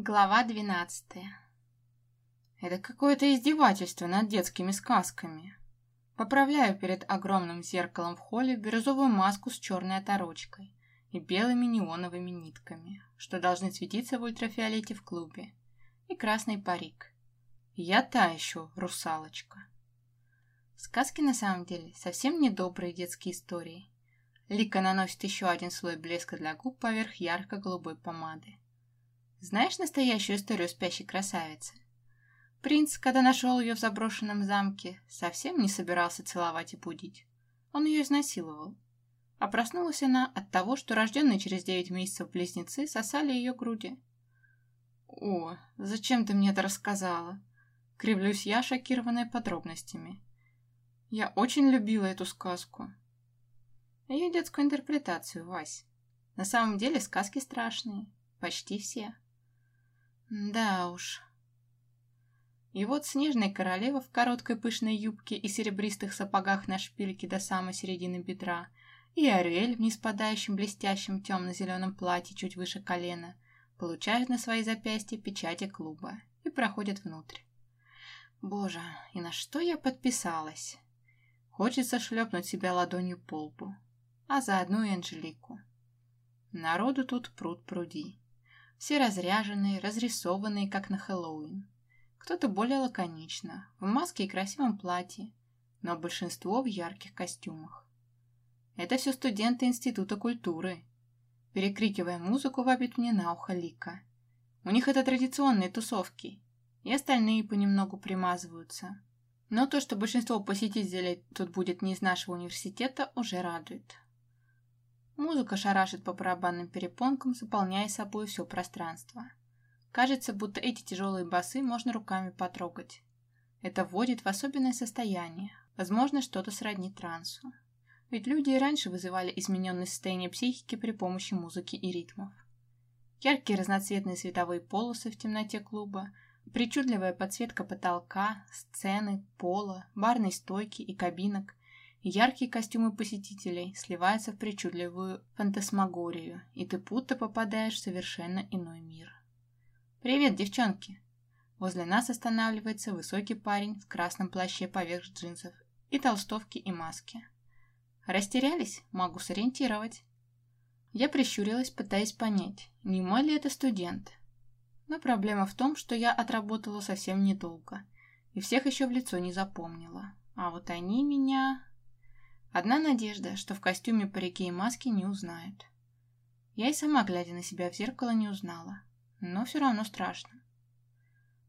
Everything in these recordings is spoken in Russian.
Глава двенадцатая Это какое-то издевательство над детскими сказками. Поправляю перед огромным зеркалом в холле бирюзовую маску с черной оторочкой и белыми неоновыми нитками, что должны светиться в ультрафиолете в клубе, и красный парик. Я та еще русалочка. Сказки на самом деле совсем не добрые детские истории. Лика наносит еще один слой блеска для губ поверх ярко-голубой помады. Знаешь настоящую историю спящей красавицы? Принц, когда нашел ее в заброшенном замке, совсем не собирался целовать и будить. Он ее изнасиловал. А проснулась она от того, что рожденные через девять месяцев близнецы сосали ее груди. «О, зачем ты мне это рассказала?» Кривлюсь я, шокированная подробностями. Я очень любила эту сказку. Ее детскую интерпретацию, Вась. На самом деле сказки страшные. Почти все. Да уж. И вот снежная королева в короткой пышной юбке и серебристых сапогах на шпильке до самой середины бедра, и Ариэль в неспадающем блестящем темно-зеленом платье чуть выше колена получают на свои запястья печати клуба и проходят внутрь. Боже, и на что я подписалась? Хочется шлепнуть себя ладонью по лбу, а заодно и Анжелику. Народу тут пруд пруди. Все разряженные, разрисованные, как на Хэллоуин. Кто-то более лаконично, в маске и красивом платье, но большинство в ярких костюмах. Это все студенты Института культуры. Перекрикивая музыку, вабит мне на ухо Лика. У них это традиционные тусовки, и остальные понемногу примазываются. Но то, что большинство посетителей тут будет не из нашего университета, уже радует. Музыка шарашит по барабанным перепонкам, заполняя собой все пространство. Кажется, будто эти тяжелые басы можно руками потрогать. Это вводит в особенное состояние, возможно, что-то сродни трансу. Ведь люди и раньше вызывали измененное состояние психики при помощи музыки и ритмов. Яркие разноцветные световые полосы в темноте клуба, причудливая подсветка потолка, сцены, пола, барной стойки и кабинок Яркие костюмы посетителей сливаются в причудливую фантасмагорию, и ты будто попадаешь в совершенно иной мир. «Привет, девчонки!» Возле нас останавливается высокий парень в красном плаще поверх джинсов и толстовки и маски. Растерялись? Могу сориентировать. Я прищурилась, пытаясь понять, не мой ли это студент. Но проблема в том, что я отработала совсем недолго, и всех еще в лицо не запомнила. А вот они меня... Одна надежда, что в костюме, парике и маске не узнают. Я и сама, глядя на себя в зеркало, не узнала. Но все равно страшно.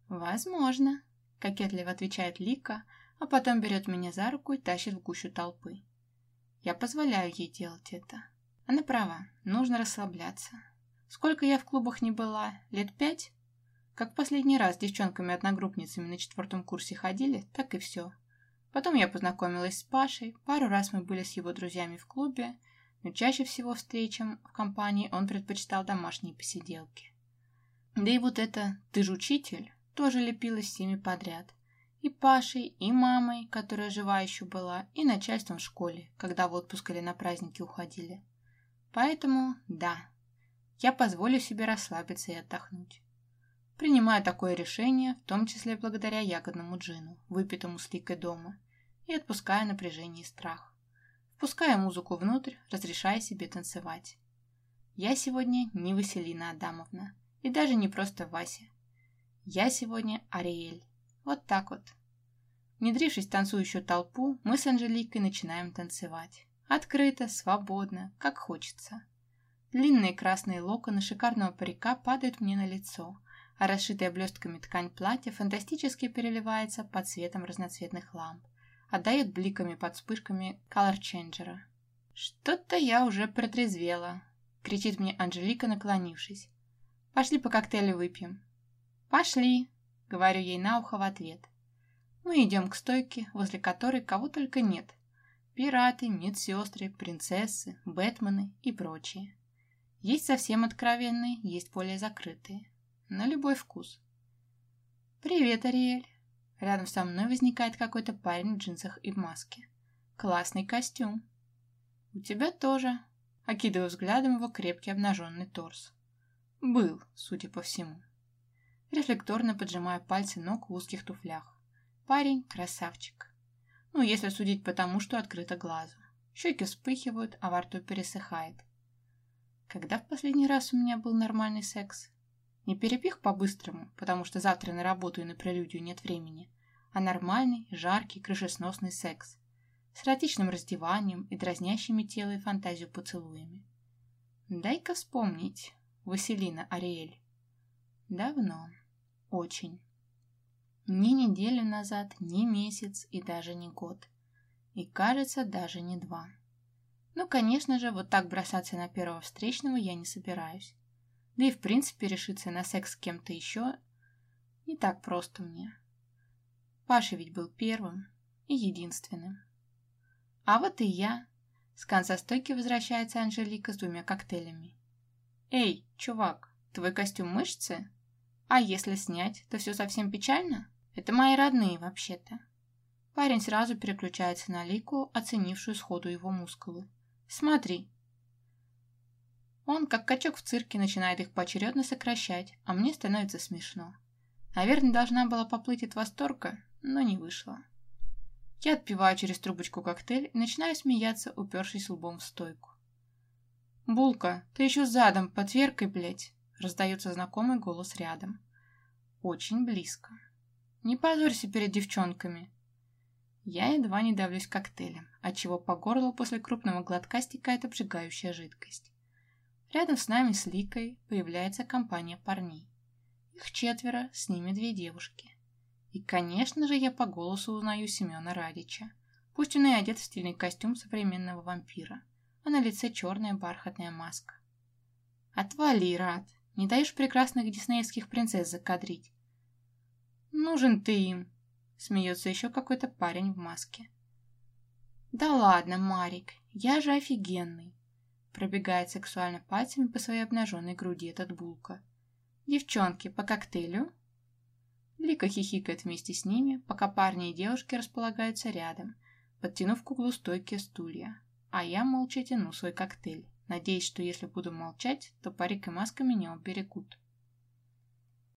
«Возможно», — кокетливо отвечает Лика, а потом берет меня за руку и тащит в гущу толпы. Я позволяю ей делать это. Она права, нужно расслабляться. Сколько я в клубах не была? Лет пять? Как последний раз с девчонками-одногруппницами на четвертом курсе ходили, так и все. Потом я познакомилась с Пашей, пару раз мы были с его друзьями в клубе, но чаще всего встречам в компании он предпочитал домашние посиделки. Да и вот это «ты же учитель» тоже лепилась всеми подряд. И Пашей, и мамой, которая жива еще была, и начальством в школе, когда в отпуск или на праздники уходили. Поэтому, да, я позволю себе расслабиться и отдохнуть. Принимаю такое решение, в том числе благодаря ягодному джину, выпитому с ликой дома, и отпуская напряжение и страх. Впуская музыку внутрь, разрешая себе танцевать. Я сегодня не Василина Адамовна, и даже не просто Вася. Я сегодня Ариэль. Вот так вот. Внедрившись в танцующую толпу, мы с Анжеликой начинаем танцевать. Открыто, свободно, как хочется. Длинные красные локоны шикарного парика падают мне на лицо – а расшитая блестками ткань платья фантастически переливается под светом разноцветных ламп, отдает бликами под вспышками колор-ченджера. «Что-то я уже протрезвела», — кричит мне Анжелика, наклонившись. «Пошли по коктейлю выпьем». «Пошли», — говорю ей на ухо в ответ. Мы идем к стойке, возле которой кого только нет. Пираты, медсестры, принцессы, бэтмены и прочие. Есть совсем откровенные, есть более закрытые на любой вкус. «Привет, Ариэль!» Рядом со мной возникает какой-то парень в джинсах и в маске. «Классный костюм!» «У тебя тоже!» Окидываю взглядом его крепкий обнаженный торс. «Был, судя по всему». Рефлекторно поджимаю пальцы ног в узких туфлях. Парень – красавчик. Ну, если судить по тому, что открыто глазу. Щеки вспыхивают, а во рту пересыхает. Когда в последний раз у меня был нормальный секс? Не перепих по-быстрому, потому что завтра на работу и на прелюдию нет времени, а нормальный, жаркий, крышесносный секс с эротичным раздеванием и дразнящими тело и фантазию поцелуями. Дай-ка вспомнить, Василина Ариэль. Давно. Очень. Ни неделю назад, ни месяц и даже не год. И кажется, даже не два. Ну, конечно же, вот так бросаться на первого встречного я не собираюсь. Да и в принципе решиться на секс с кем-то еще не так просто мне. Паша ведь был первым и единственным. А вот и я. С конца стойки возвращается Анжелика с двумя коктейлями. «Эй, чувак, твой костюм мышцы? А если снять, то все совсем печально? Это мои родные, вообще-то». Парень сразу переключается на Лику, оценившую сходу его мускулы. «Смотри». Он, как качок в цирке, начинает их поочередно сокращать, а мне становится смешно. Наверное, должна была поплыть от восторга, но не вышло. Я отпиваю через трубочку коктейль и начинаю смеяться, упершись лбом в стойку. «Булка, ты еще задом, подверкой, блядь!» Раздается знакомый голос рядом. Очень близко. «Не позорься перед девчонками!» Я едва не давлюсь коктейлем, отчего по горлу после крупного глотка стекает обжигающая жидкость. Рядом с нами с Ликой появляется компания парней. Их четверо, с ними две девушки. И, конечно же, я по голосу узнаю Семена Радича. Пусть он и одет в стильный костюм современного вампира, а на лице черная бархатная маска. «Отвали, Рад! Не даешь прекрасных диснеевских принцесс закадрить!» «Нужен ты им!» — смеется еще какой-то парень в маске. «Да ладно, Марик, я же офигенный!» Пробегает сексуально пальцами по своей обнаженной груди этот булка. «Девчонки, по коктейлю?» Лика хихикает вместе с ними, пока парни и девушки располагаются рядом, подтянув к углу стойки стулья. А я молча тяну свой коктейль, надеясь, что если буду молчать, то парик и маска меня уберегут.